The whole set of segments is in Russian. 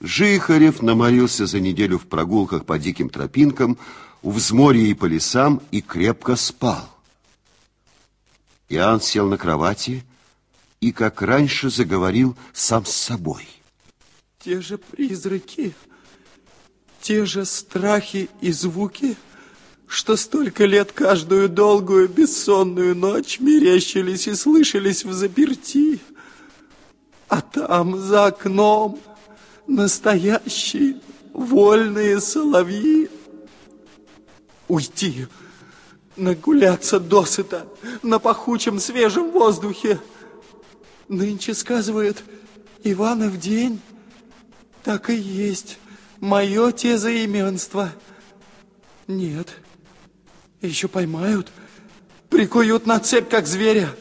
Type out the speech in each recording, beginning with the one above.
Жихарев наморился за неделю в прогулках по диким тропинкам, у взморья и по лесам и крепко спал. Иоанн сел на кровати и, как раньше, заговорил сам с собой. Те же призраки, те же страхи и звуки, что столько лет каждую долгую бессонную ночь мерещились и слышались в заперти. А там, за окном, настоящие вольные соловьи. Уйти, нагуляться досыта на пахучем свежем воздухе. Нынче сказывает Иванов день, так и есть мое тезаименство. Нет, еще поймают, прикуют на цепь, как зверя.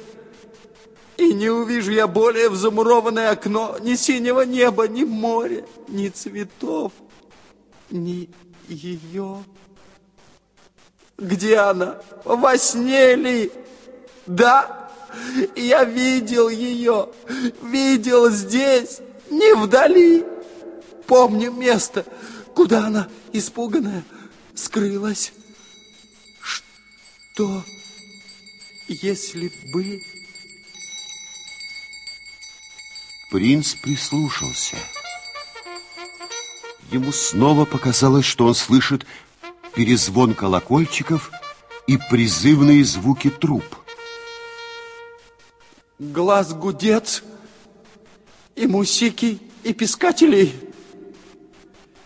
И не увижу я более в окно ни синего неба, ни моря, ни цветов, ни ее. Где она? Во сне ли? Да, я видел ее, видел здесь, не вдали. Помню место, куда она, испуганная, скрылась. Что, если бы... Принц прислушался. Ему снова показалось, что он слышит перезвон колокольчиков и призывные звуки труб. Глаз гудец и мусики, и пескателей.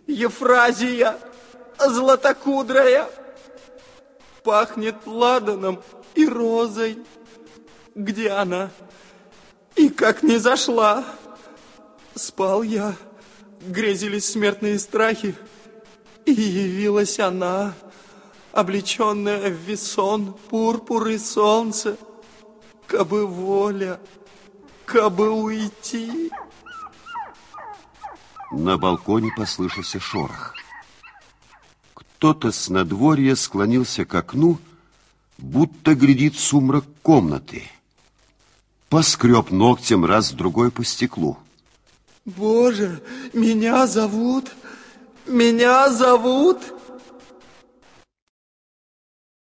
Ефразия златокудрая пахнет ладаном и розой. Где она? И как не зашла? Спал я, грезились смертные страхи, и явилась она, облеченная в весон пурпуры солнца, кабы воля, кабы уйти. На балконе послышался шорох. Кто-то с надворья склонился к окну, будто глядит сумрак комнаты. Поскреб ногтем раз-другой по стеклу. Боже, меня зовут, меня зовут...